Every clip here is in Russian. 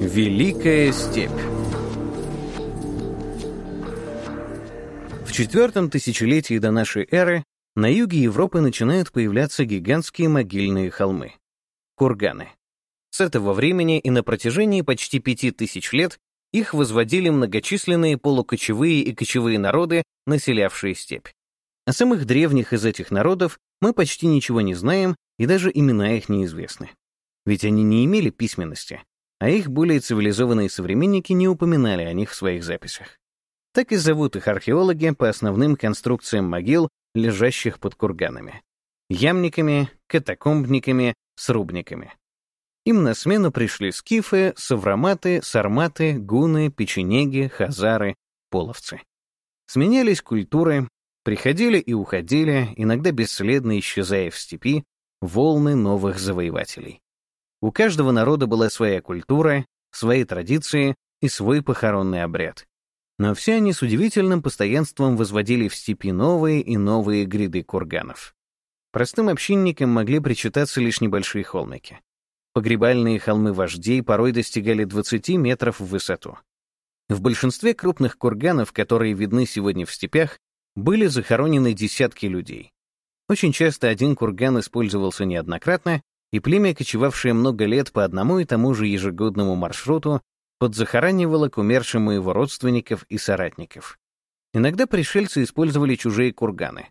Великая степь В четвертом тысячелетии до нашей эры на юге Европы начинают появляться гигантские могильные холмы — курганы. С этого времени и на протяжении почти пяти тысяч лет их возводили многочисленные полукочевые и кочевые народы, населявшие степь. О самых древних из этих народов мы почти ничего не знаем, и даже имена их неизвестны. Ведь они не имели письменности, а их более цивилизованные современники не упоминали о них в своих записях. Так и зовут их археологи по основным конструкциям могил, лежащих под курганами. Ямниками, катакомбниками, срубниками. Им на смену пришли скифы, савроматы, сарматы, гуны, печенеги, хазары, половцы. Сменялись культуры, приходили и уходили, иногда бесследно исчезая в степи, волны новых завоевателей. У каждого народа была своя культура, свои традиции и свой похоронный обряд. Но все они с удивительным постоянством возводили в степи новые и новые гряды курганов. Простым общинникам могли причитаться лишь небольшие холмики. Погребальные холмы вождей порой достигали 20 метров в высоту. В большинстве крупных курганов, которые видны сегодня в степях, были захоронены десятки людей. Очень часто один курган использовался неоднократно, и племя, кочевавшее много лет по одному и тому же ежегодному маршруту, подзахоранивало к умершим его родственников и соратников. Иногда пришельцы использовали чужие курганы.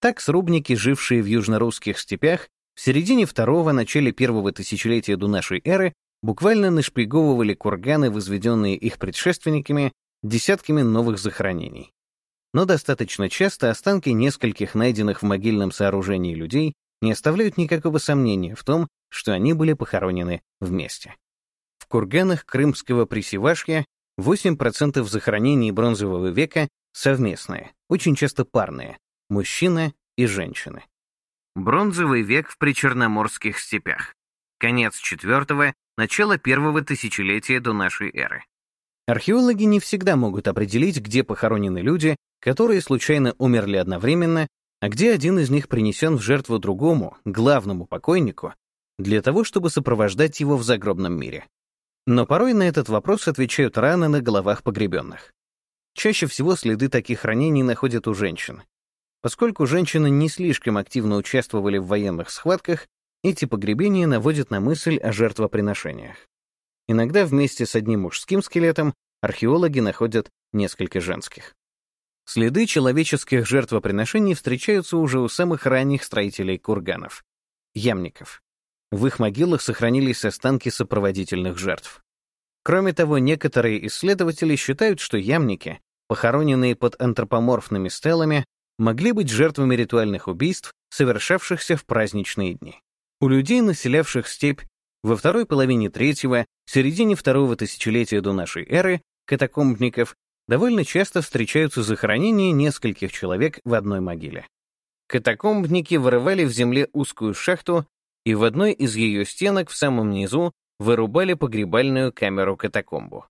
Так срубники, жившие в южнорусских степях, в середине второго, начале первого тысячелетия до нашей эры буквально нашпиговывали курганы, возведенные их предшественниками, десятками новых захоронений. Но достаточно часто останки нескольких найденных в могильном сооружении людей не оставляют никакого сомнения в том, что они были похоронены вместе. В курганах крымского присевашья 8% захоронений бронзового века совместные, очень часто парные, мужчина и женщины. Бронзовый век в причерноморских степях. Конец четвертого, начало первого тысячелетия до нашей эры. Археологи не всегда могут определить, где похоронены люди, которые случайно умерли одновременно а где один из них принесен в жертву другому, главному покойнику, для того, чтобы сопровождать его в загробном мире. Но порой на этот вопрос отвечают раны на головах погребенных. Чаще всего следы таких ранений находят у женщин. Поскольку женщины не слишком активно участвовали в военных схватках, эти погребения наводят на мысль о жертвоприношениях. Иногда вместе с одним мужским скелетом археологи находят несколько женских. Следы человеческих жертвоприношений встречаются уже у самых ранних строителей курганов — ямников. В их могилах сохранились останки сопроводительных жертв. Кроме того, некоторые исследователи считают, что ямники, похороненные под антропоморфными стелами, могли быть жертвами ритуальных убийств, совершавшихся в праздничные дни. У людей, населявших степь во второй половине третьего, середине второго тысячелетия до нашей эры, катакомбников довольно часто встречаются захоронения нескольких человек в одной могиле. Катакомбники вырывали в земле узкую шахту и в одной из ее стенок в самом низу вырубали погребальную камеру-катакомбу.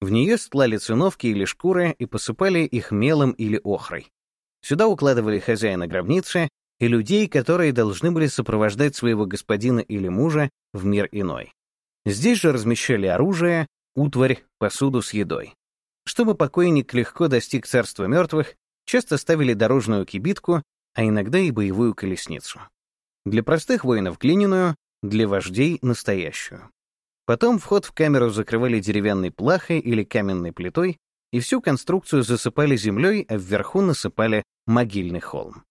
В нее стлали циновки или шкуры и посыпали их мелом или охрой. Сюда укладывали хозяина гробницы и людей, которые должны были сопровождать своего господина или мужа в мир иной. Здесь же размещали оружие, утварь, посуду с едой. Чтобы покойник легко достиг царства мертвых, часто ставили дорожную кибитку, а иногда и боевую колесницу. Для простых воинов глиняную, для вождей — настоящую. Потом вход в камеру закрывали деревянной плахой или каменной плитой, и всю конструкцию засыпали землей, а вверху насыпали могильный холм.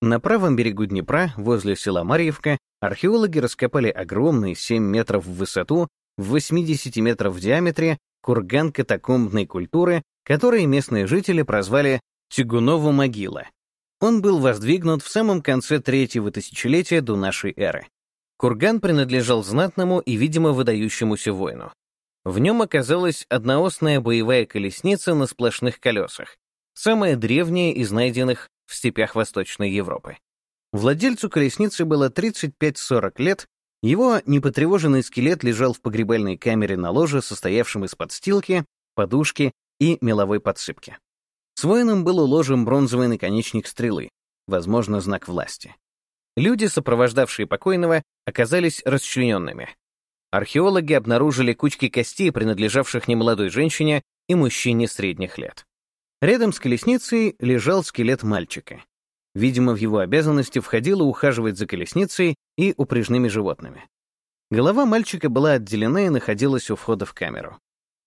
На правом берегу Днепра, возле села Марьевка, археологи раскопали огромный 7 метров в высоту, в 80 метров в диаметре курган катакомбной культуры, который местные жители прозвали Тягунову могила. Он был воздвигнут в самом конце третьего тысячелетия до нашей эры. Курган принадлежал знатному и, видимо, выдающемуся воину. В нем оказалась одноосная боевая колесница на сплошных колесах, самая древняя из найденных в степях Восточной Европы. Владельцу колесницы было 35-40 лет, его непотревоженный скелет лежал в погребальной камере на ложе, состоявшем из подстилки, подушки и меловой подсыпки. С воином был уложен бронзовый наконечник стрелы, возможно, знак власти. Люди, сопровождавшие покойного, оказались расчлененными. Археологи обнаружили кучки костей, принадлежавших немолодой женщине и мужчине средних лет. Рядом с колесницей лежал скелет мальчика. Видимо, в его обязанности входило ухаживать за колесницей и упряжными животными. Голова мальчика была отделена и находилась у входа в камеру.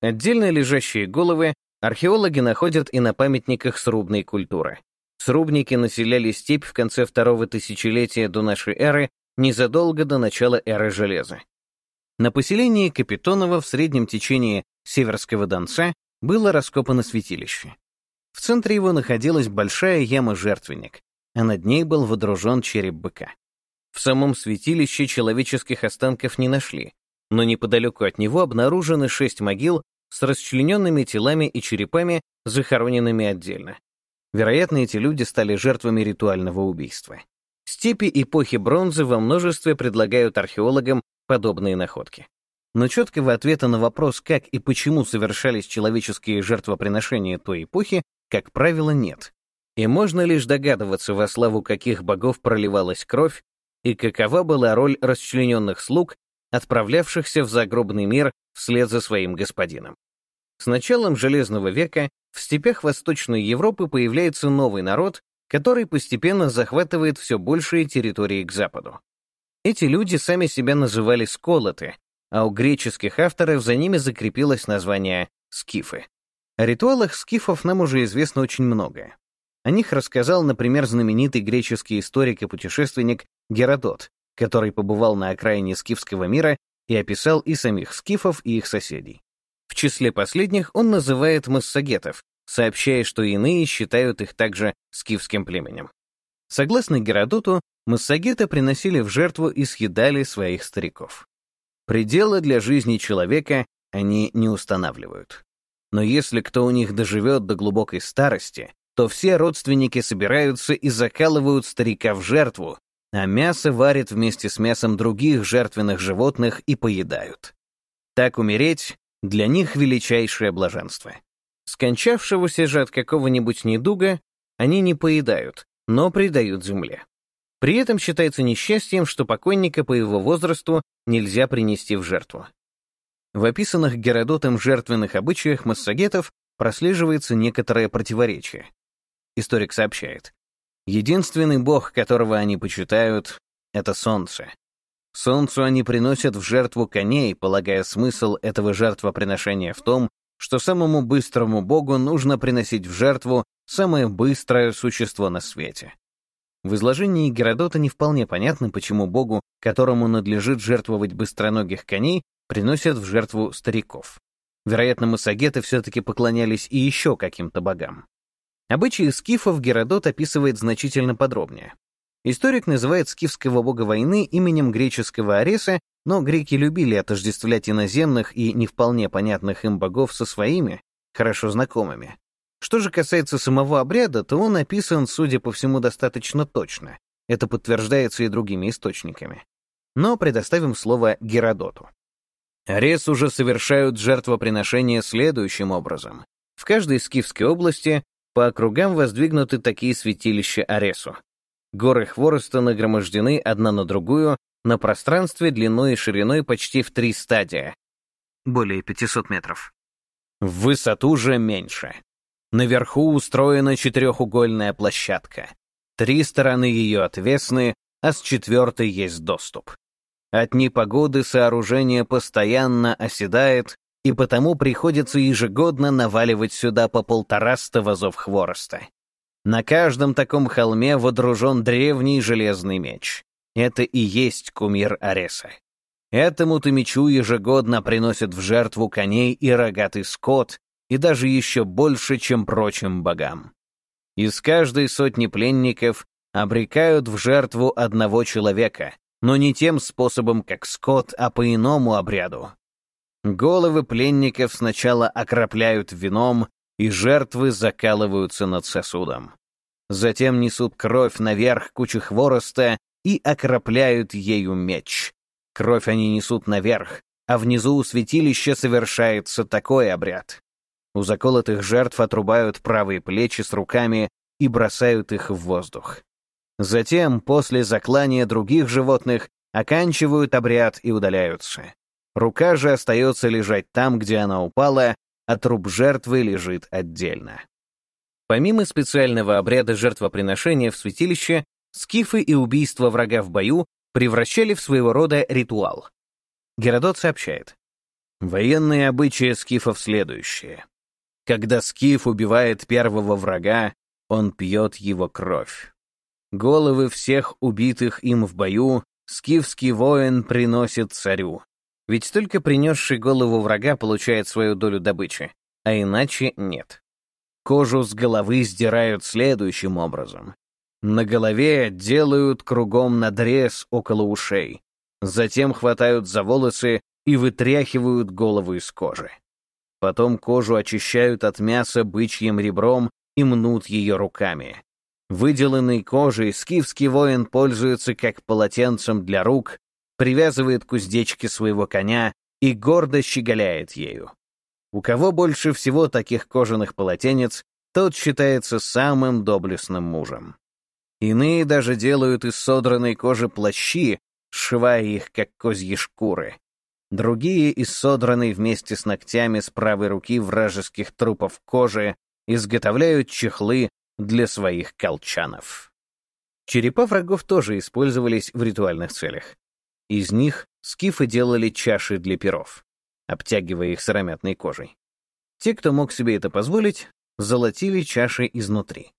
Отдельно лежащие головы археологи находят и на памятниках срубной культуры. Срубники населяли степь в конце второго тысячелетия до нашей эры, незадолго до начала эры железа. На поселении Капитонова в среднем течении Северского Донца было раскопано святилище. В центре его находилась большая яма-жертвенник, а над ней был водружен череп быка. В самом святилище человеческих останков не нашли, но неподалеку от него обнаружены шесть могил с расчлененными телами и черепами, захороненными отдельно. Вероятно, эти люди стали жертвами ритуального убийства. Степи эпохи бронзы во множестве предлагают археологам подобные находки. Но четкого ответа на вопрос, как и почему совершались человеческие жертвоприношения той эпохи, как правило, нет. И можно лишь догадываться, во славу каких богов проливалась кровь и какова была роль расчлененных слуг, отправлявшихся в загробный мир вслед за своим господином. С началом Железного века в степях Восточной Европы появляется новый народ, который постепенно захватывает все большие территории к западу. Эти люди сами себя называли сколоты, а у греческих авторов за ними закрепилось название скифы. О ритуалах скифов нам уже известно очень многое. О них рассказал, например, знаменитый греческий историк и путешественник Геродот, который побывал на окраине скифского мира и описал и самих скифов, и их соседей. В числе последних он называет массагетов, сообщая, что иные считают их также скифским племенем. Согласно Геродоту, массагеты приносили в жертву и съедали своих стариков. Пределы для жизни человека они не устанавливают. Но если кто у них доживет до глубокой старости, то все родственники собираются и закалывают старика в жертву, а мясо варят вместе с мясом других жертвенных животных и поедают. Так умереть — для них величайшее блаженство. Скончавшегося же от какого-нибудь недуга они не поедают, но предают земле. При этом считается несчастьем, что покойника по его возрасту нельзя принести в жертву. В описанных Геродотом жертвенных обычаях массагетов прослеживается некоторое противоречие. Историк сообщает, единственный бог, которого они почитают, — это солнце. Солнцу они приносят в жертву коней, полагая смысл этого жертвоприношения в том, что самому быстрому богу нужно приносить в жертву самое быстрое существо на свете. В изложении Геродота не вполне понятно, почему богу, которому надлежит жертвовать быстроногих коней, приносят в жертву стариков. Вероятно, массагеты все-таки поклонялись и еще каким-то богам. Обычаи скифов Геродот описывает значительно подробнее. Историк называет скифского бога войны именем греческого Ареса, но греки любили отождествлять иноземных и не вполне понятных им богов со своими, хорошо знакомыми. Что же касается самого обряда, то он описан, судя по всему, достаточно точно. Это подтверждается и другими источниками. Но предоставим слово Геродоту. Арес уже совершают жертвоприношения следующим образом. В каждой скифской области по округам воздвигнуты такие святилища Аресу. Горы хвороста нагромождены одна на другую на пространстве длиной и шириной почти в три стадия, более 500 метров. В высоту же меньше. Наверху устроена четырехугольная площадка. Три стороны ее отвесны, а с четвертой есть доступ. От непогоды сооружение постоянно оседает, и потому приходится ежегодно наваливать сюда по полтораста вазов хвороста. На каждом таком холме водружен древний железный меч. Это и есть кумир Ареса. Этому-то мечу ежегодно приносят в жертву коней и рогатый скот, и даже еще больше, чем прочим богам. Из каждой сотни пленников обрекают в жертву одного человека, но не тем способом, как скот, а по иному обряду. Головы пленников сначала окропляют вином, и жертвы закалываются над сосудом. Затем несут кровь наверх кучи хвороста и окропляют ею меч. Кровь они несут наверх, а внизу у святилища совершается такой обряд. У заколотых жертв отрубают правые плечи с руками и бросают их в воздух. Затем, после заклания других животных, оканчивают обряд и удаляются. Рука же остается лежать там, где она упала, а труп жертвы лежит отдельно. Помимо специального обряда жертвоприношения в святилище, скифы и убийство врага в бою превращали в своего рода ритуал. Геродот сообщает. Военные обычаи скифов следующие. Когда скиф убивает первого врага, он пьет его кровь. Головы всех убитых им в бою скифский воин приносит царю. Ведь только принесший голову врага получает свою долю добычи, а иначе нет. Кожу с головы сдирают следующим образом. На голове делают кругом надрез около ушей, затем хватают за волосы и вытряхивают голову из кожи. Потом кожу очищают от мяса бычьим ребром и мнут ее руками. Выделанной кожей скифский воин пользуется как полотенцем для рук, привязывает к уздечке своего коня и гордо щеголяет ею. У кого больше всего таких кожаных полотенец, тот считается самым доблестным мужем. Иные даже делают из содранной кожи плащи, сшивая их, как козьи шкуры. Другие из содранной вместе с ногтями с правой руки вражеских трупов кожи изготовляют чехлы для своих колчанов. Черепа врагов тоже использовались в ритуальных целях. Из них скифы делали чаши для перов, обтягивая их сыромятной кожей. Те, кто мог себе это позволить, золотили чаши изнутри.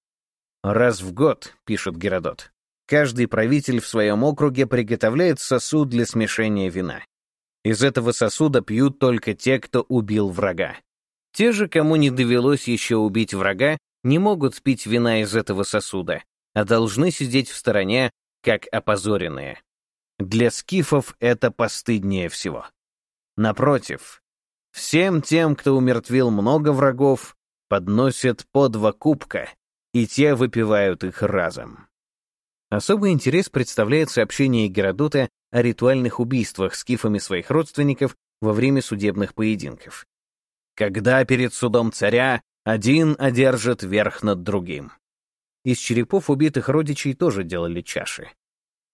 «Раз в год», — пишет Геродот, каждый правитель в своем округе приготовляет сосуд для смешения вина. Из этого сосуда пьют только те, кто убил врага. Те же, кому не довелось еще убить врага, не могут пить вина из этого сосуда, а должны сидеть в стороне, как опозоренные. Для скифов это постыднее всего. Напротив, всем тем, кто умертвил много врагов, подносят по два кубка, и те выпивают их разом. Особый интерес представляет сообщение Геродота о ритуальных убийствах скифами своих родственников во время судебных поединков. Когда перед судом царя один одержит верх над другим. Из черепов убитых родичей тоже делали чаши.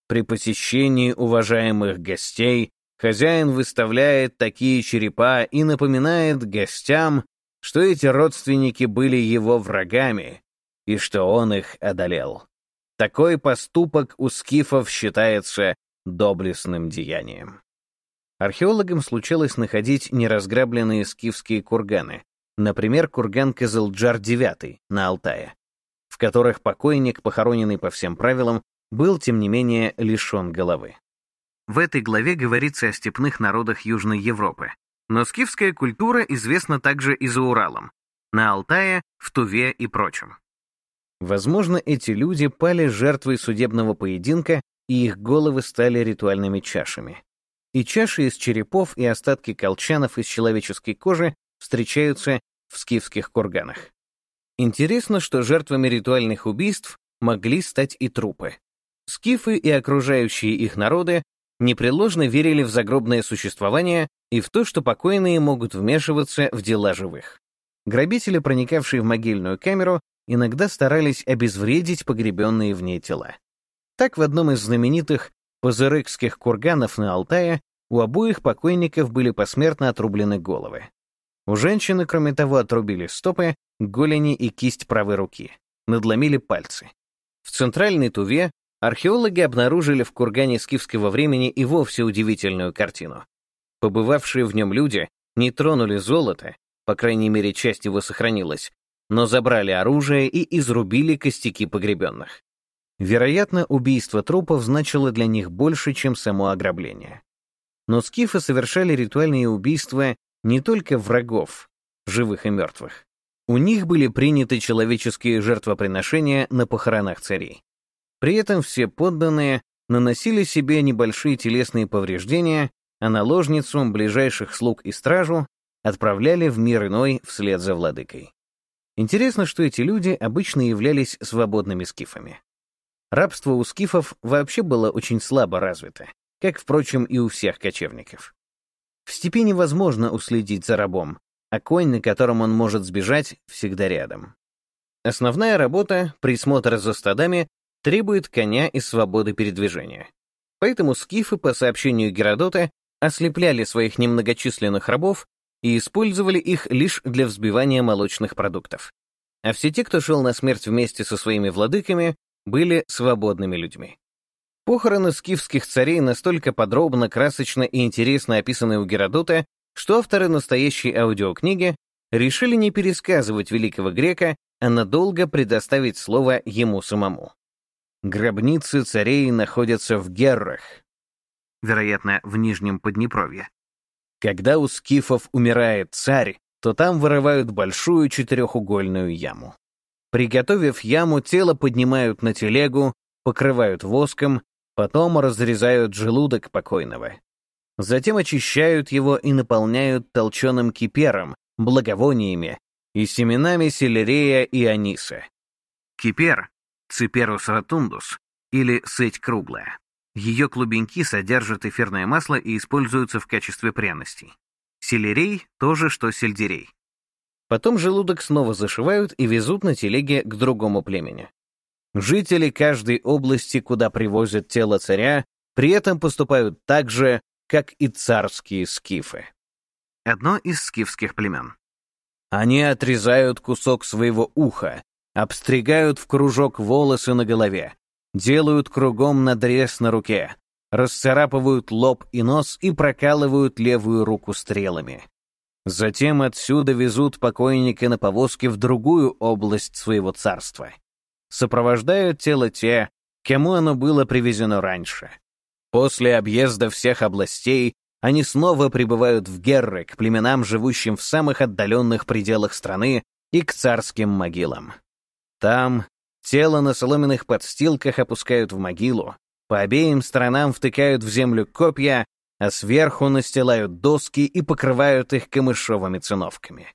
При посещении уважаемых гостей хозяин выставляет такие черепа и напоминает гостям, что эти родственники были его врагами и что он их одолел. Такой поступок у скифов считается доблестным деянием. Археологам случалось находить неразграбленные скифские курганы, например, курган Кызылджар-9 на Алтае, в которых покойник, похороненный по всем правилам, был, тем не менее, лишен головы. В этой главе говорится о степных народах Южной Европы, но скифская культура известна также и за Уралом, на Алтае, в Туве и прочем. Возможно, эти люди пали жертвой судебного поединка, и их головы стали ритуальными чашами. И чаши из черепов и остатки колчанов из человеческой кожи встречаются в скифских курганах. Интересно, что жертвами ритуальных убийств могли стать и трупы. Скифы и окружающие их народы непреложно верили в загробное существование и в то, что покойные могут вмешиваться в дела живых. Грабители, проникавшие в могильную камеру, иногда старались обезвредить погребенные в ней тела. Так в одном из знаменитых пазырыкских курганов на Алтае у обоих покойников были посмертно отрублены головы. У женщины, кроме того, отрубили стопы, голени и кисть правой руки, надломили пальцы. В центральной Туве археологи обнаружили в кургане скифского времени и вовсе удивительную картину. Побывавшие в нем люди не тронули золото, по крайней мере, часть его сохранилась, но забрали оружие и изрубили костяки погребенных. Вероятно, убийство трупов значило для них больше, чем само ограбление. Но скифы совершали ритуальные убийства не только врагов, живых и мертвых. У них были приняты человеческие жертвоприношения на похоронах царей. При этом все подданные наносили себе небольшие телесные повреждения, а наложницу, ближайших слуг и стражу отправляли в мир иной вслед за владыкой. Интересно, что эти люди обычно являлись свободными скифами. Рабство у скифов вообще было очень слабо развито, как, впрочем, и у всех кочевников. В степи невозможно уследить за рабом, а конь, на котором он может сбежать, всегда рядом. Основная работа, присмотр за стадами, требует коня и свободы передвижения. Поэтому скифы, по сообщению Геродота, ослепляли своих немногочисленных рабов и использовали их лишь для взбивания молочных продуктов. А все те, кто шел на смерть вместе со своими владыками, были свободными людьми. Похороны скифских царей настолько подробно, красочно и интересно описаны у Геродота, что авторы настоящей аудиокниги решили не пересказывать великого грека, а надолго предоставить слово ему самому. Гробницы царей находятся в Геррах, вероятно, в Нижнем Поднепровье. Когда у скифов умирает царь, то там вырывают большую четырехугольную яму. Приготовив яму, тело поднимают на телегу, покрывают воском, потом разрезают желудок покойного. Затем очищают его и наполняют толченым кипером, благовониями и семенами селерея и аниса. Кипер — циперус ротундус или сыть круглая. Ее клубеньки содержат эфирное масло и используются в качестве пряностей. Селерей — то же, что сельдерей. Потом желудок снова зашивают и везут на телеге к другому племени. Жители каждой области, куда привозят тело царя, при этом поступают так же, как и царские скифы. Одно из скифских племен. Они отрезают кусок своего уха, обстригают в кружок волосы на голове, делают кругом надрез на руке, расцарапывают лоб и нос и прокалывают левую руку стрелами. Затем отсюда везут покойника на повозке в другую область своего царства. Сопровождают тело те, кому оно было привезено раньше. После объезда всех областей они снова прибывают в Герры к племенам, живущим в самых отдаленных пределах страны, и к царским могилам. Там тело на соломенных подстилках опускают в могилу, по обеим сторонам втыкают в землю копья, а сверху настилают доски и покрывают их камышовыми циновками.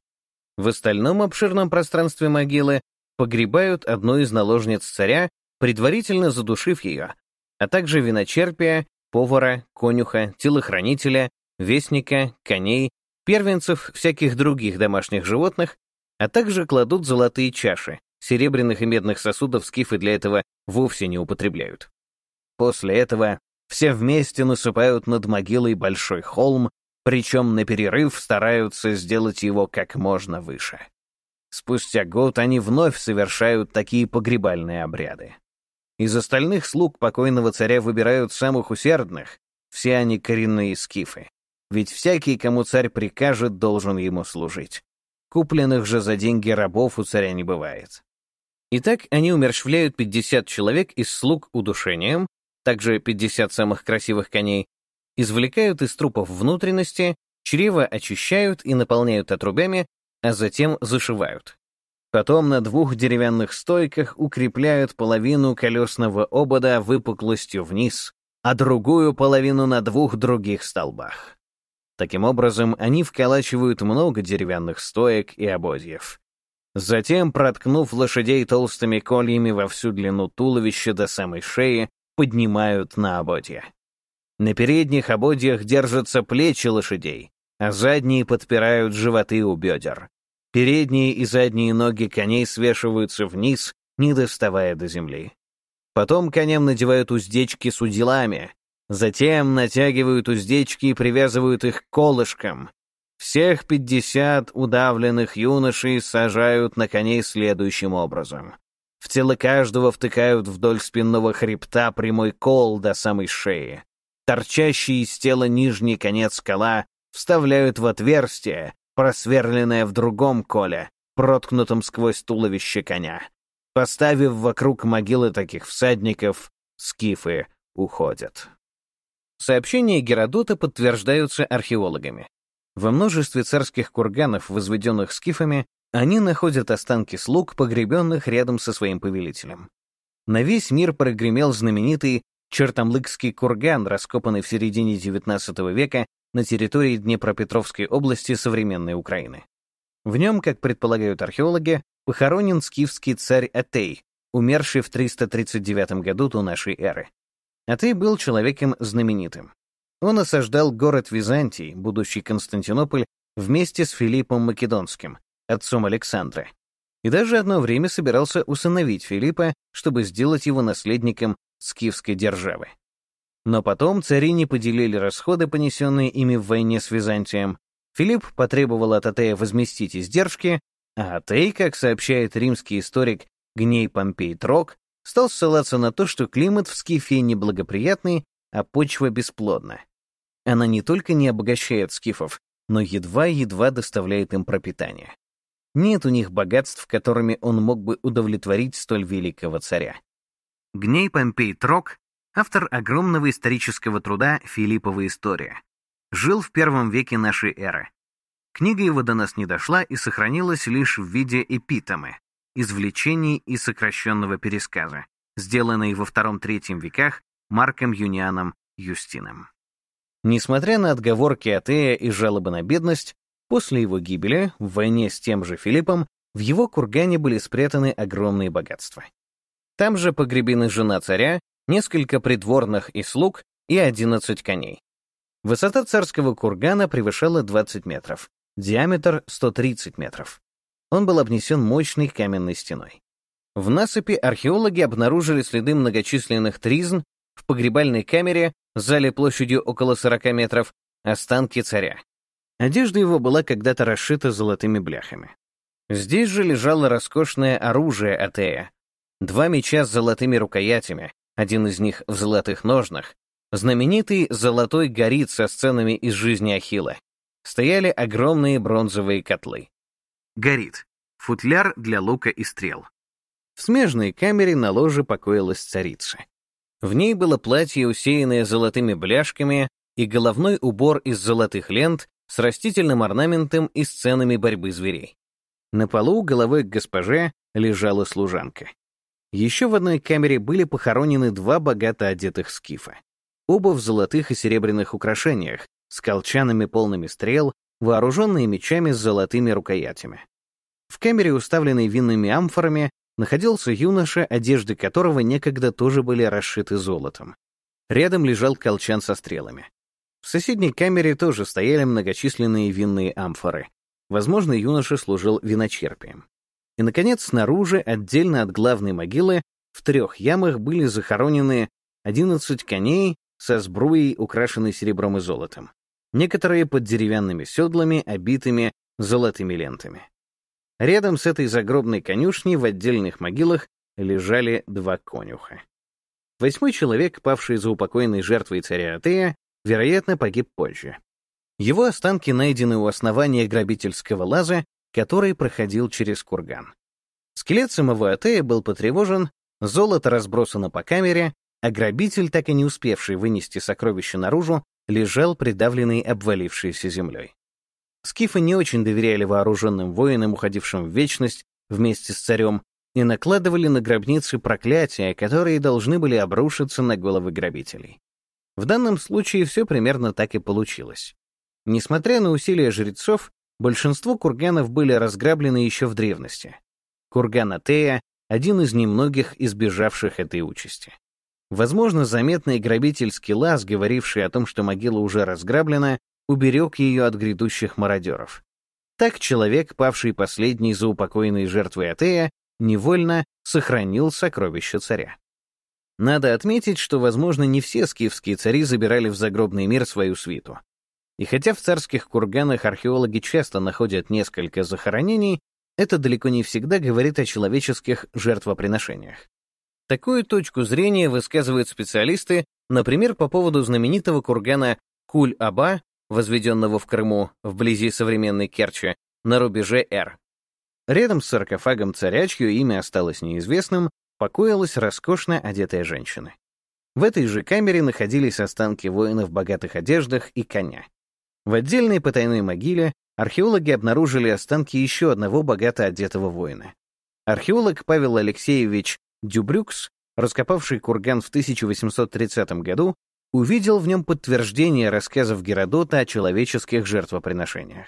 В остальном обширном пространстве могилы погребают одну из наложниц царя, предварительно задушив ее, а также виночерпия, повара, конюха, телохранителя, вестника, коней, первенцев всяких других домашних животных, а также кладут золотые чаши, серебряных и медных сосудов скифы для этого вовсе не употребляют. После этого все вместе насыпают над могилой большой холм, причем на перерыв стараются сделать его как можно выше. Спустя год они вновь совершают такие погребальные обряды. Из остальных слуг покойного царя выбирают самых усердных, все они коренные скифы. Ведь всякий, кому царь прикажет, должен ему служить. Купленных же за деньги рабов у царя не бывает. Итак, они умерщвляют 50 человек из слуг удушением, также 50 самых красивых коней, извлекают из трупов внутренности, чрево очищают и наполняют отрубями, а затем зашивают. Потом на двух деревянных стойках укрепляют половину колесного обода выпуклостью вниз, а другую половину на двух других столбах. Таким образом, они вколачивают много деревянных стоек и ободьев. Затем, проткнув лошадей толстыми кольями во всю длину туловища до самой шеи, поднимают на ободья. На передних ободьях держатся плечи лошадей, а задние подпирают животы у бедер. Передние и задние ноги коней свешиваются вниз, не доставая до земли. Потом коням надевают уздечки с уделами, затем натягивают уздечки и привязывают их к колышкам. Всех пятьдесят удавленных юношей сажают на коней следующим образом. В тело каждого втыкают вдоль спинного хребта прямой кол до самой шеи. Торчащий из тела нижний конец скала вставляют в отверстие, просверленное в другом коле, проткнутом сквозь туловище коня. Поставив вокруг могилы таких всадников, скифы уходят. Сообщения Геродота подтверждаются археологами. Во множестве царских курганов, возведенных скифами, они находят останки слуг, погребенных рядом со своим повелителем. На весь мир прогремел знаменитый Чертомлыкский курган, раскопанный в середине XIX века на территории Днепропетровской области современной Украины. В нем, как предполагают археологи, похоронен скифский царь Атей, умерший в 339 году до нашей эры. Атей был человеком знаменитым. Он осаждал город Византий, будущий Константинополь, вместе с Филиппом Македонским, отцом Александра. и даже одно время собирался усыновить Филиппа, чтобы сделать его наследником скифской державы. Но потом цари не поделили расходы, понесенные ими в войне с Византием. Филипп потребовал от Атея возместить издержки, а Атей, как сообщает римский историк Гней Помпей Трок, стал ссылаться на то, что климат в Скифе неблагоприятный, а почва бесплодна. Она не только не обогащает скифов, но едва-едва доставляет им пропитание. Нет у них богатств, которыми он мог бы удовлетворить столь великого царя. Гней Помпей Трок — автор огромного исторического труда «Филиппова история». Жил в первом веке нашей эры. Книга его до нас не дошла и сохранилась лишь в виде эпитомы, извлечений и сокращенного пересказа, сделанной во II-III веках Марком Юнианом Юстином. Несмотря на отговорки Атея и жалобы на бедность, после его гибели, в войне с тем же Филиппом, в его кургане были спрятаны огромные богатства. Там же погребены жена царя, несколько придворных и слуг и 11 коней. Высота царского кургана превышала 20 метров, диаметр — 130 метров. Он был обнесен мощной каменной стеной. В насыпи археологи обнаружили следы многочисленных тризн, в погребальной камере зале площадью около 40 метров, останки царя. Одежда его была когда-то расшита золотыми бляхами. Здесь же лежало роскошное оружие Атея. Два меча с золотыми рукоятями, один из них в золотых ножнах, знаменитый золотой горит со сценами из жизни Ахилла. Стояли огромные бронзовые котлы. Горит — футляр для лука и стрел. В смежной камере на ложе покоилась царица. В ней было платье, усеянное золотыми бляшками, и головной убор из золотых лент с растительным орнаментом и сценами борьбы зверей. На полу головой к госпоже лежала служанка. Еще в одной камере были похоронены два богато одетых скифа. Оба в золотых и серебряных украшениях, с колчанами полными стрел, вооруженные мечами с золотыми рукоятями. В камере, уставленной винными амфорами, находился юноша, одежды которого некогда тоже были расшиты золотом. Рядом лежал колчан со стрелами. В соседней камере тоже стояли многочисленные винные амфоры. Возможно, юноша служил виночерпием. И, наконец, снаружи, отдельно от главной могилы, в трех ямах были захоронены 11 коней со сбруей, украшенной серебром и золотом. Некоторые под деревянными седлами, обитыми золотыми лентами. Рядом с этой загробной конюшней в отдельных могилах лежали два конюха. Восьмой человек, павший за упокойной жертвой царя Атея, вероятно, погиб позже. Его останки найдены у основания грабительского лаза, который проходил через курган. Скелет самого Атея был потревожен, золото разбросано по камере, а грабитель, так и не успевший вынести сокровище наружу, лежал придавленный обвалившейся землей. Скифы не очень доверяли вооруженным воинам, уходившим в вечность вместе с царем, и накладывали на гробницы проклятия, которые должны были обрушиться на головы грабителей. В данном случае все примерно так и получилось. Несмотря на усилия жрецов, большинство курганов были разграблены еще в древности. Курган Атея — один из немногих избежавших этой участи. Возможно, заметный грабительский лаз, говоривший о том, что могила уже разграблена, уберег ее от грядущих мародеров. Так человек, павший последней за упокоенной жертвой Атея, невольно сохранил сокровища царя. Надо отметить, что, возможно, не все скифские цари забирали в загробный мир свою свиту. И хотя в царских курганах археологи часто находят несколько захоронений, это далеко не всегда говорит о человеческих жертвоприношениях. Такую точку зрения высказывают специалисты, например, по поводу знаменитого кургана Куль-Аба возведенного в Крыму, вблизи современной Керчи, на рубеже Р. Рядом с саркофагом царя, чье имя осталось неизвестным, покоилась роскошно одетая женщина. В этой же камере находились останки воинов в богатых одеждах и коня. В отдельной потайной могиле археологи обнаружили останки еще одного богато одетого воина. Археолог Павел Алексеевич Дюбрюкс, раскопавший курган в 1830 году, увидел в нем подтверждение рассказов Геродота о человеческих жертвоприношениях.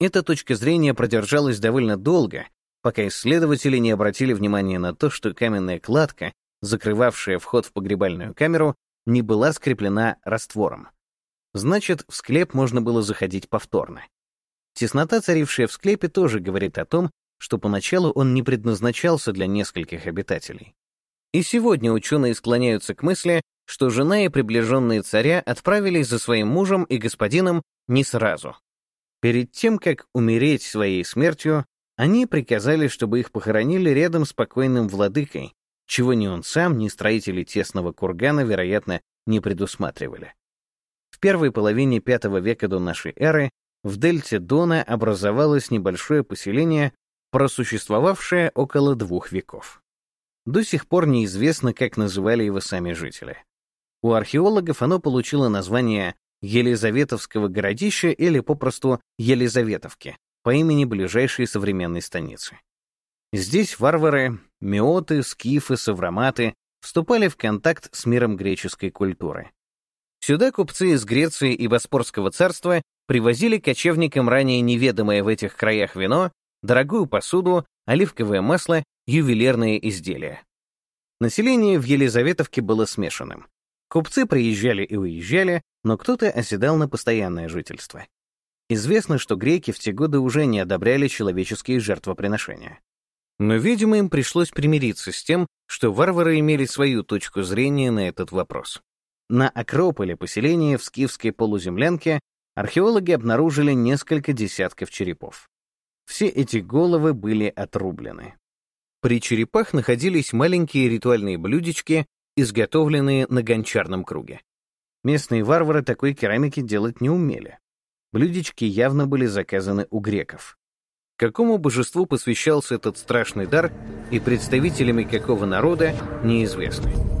Эта точка зрения продержалась довольно долго, пока исследователи не обратили внимания на то, что каменная кладка, закрывавшая вход в погребальную камеру, не была скреплена раствором. Значит, в склеп можно было заходить повторно. Теснота, царившая в склепе, тоже говорит о том, что поначалу он не предназначался для нескольких обитателей. И сегодня ученые склоняются к мысли, что жена и приближенные царя отправились за своим мужем и господином не сразу. Перед тем, как умереть своей смертью, они приказали, чтобы их похоронили рядом с покойным владыкой, чего ни он сам, ни строители тесного кургана, вероятно, не предусматривали. В первой половине V века до нашей эры в дельте Дона образовалось небольшое поселение, просуществовавшее около двух веков. До сих пор неизвестно, как называли его сами жители. У археологов оно получило название Елизаветовского городища или попросту Елизаветовки, по имени ближайшей современной станицы. Здесь варвары, меоты, скифы, савроматы вступали в контакт с миром греческой культуры. Сюда купцы из Греции и Боспорского царства привозили кочевникам ранее неведомое в этих краях вино, дорогую посуду, оливковое масло, ювелирные изделия. Население в Елизаветовке было смешанным. Купцы приезжали и уезжали, но кто-то оседал на постоянное жительство. Известно, что греки в те годы уже не одобряли человеческие жертвоприношения. Но, видимо, им пришлось примириться с тем, что варвары имели свою точку зрения на этот вопрос. На Акрополе поселения в скифской полуземлянке археологи обнаружили несколько десятков черепов. Все эти головы были отрублены. При черепах находились маленькие ритуальные блюдечки, изготовленные на гончарном круге. Местные варвары такой керамики делать не умели. Блюдечки явно были заказаны у греков. Какому божеству посвящался этот страшный дар и представителями какого народа, неизвестно.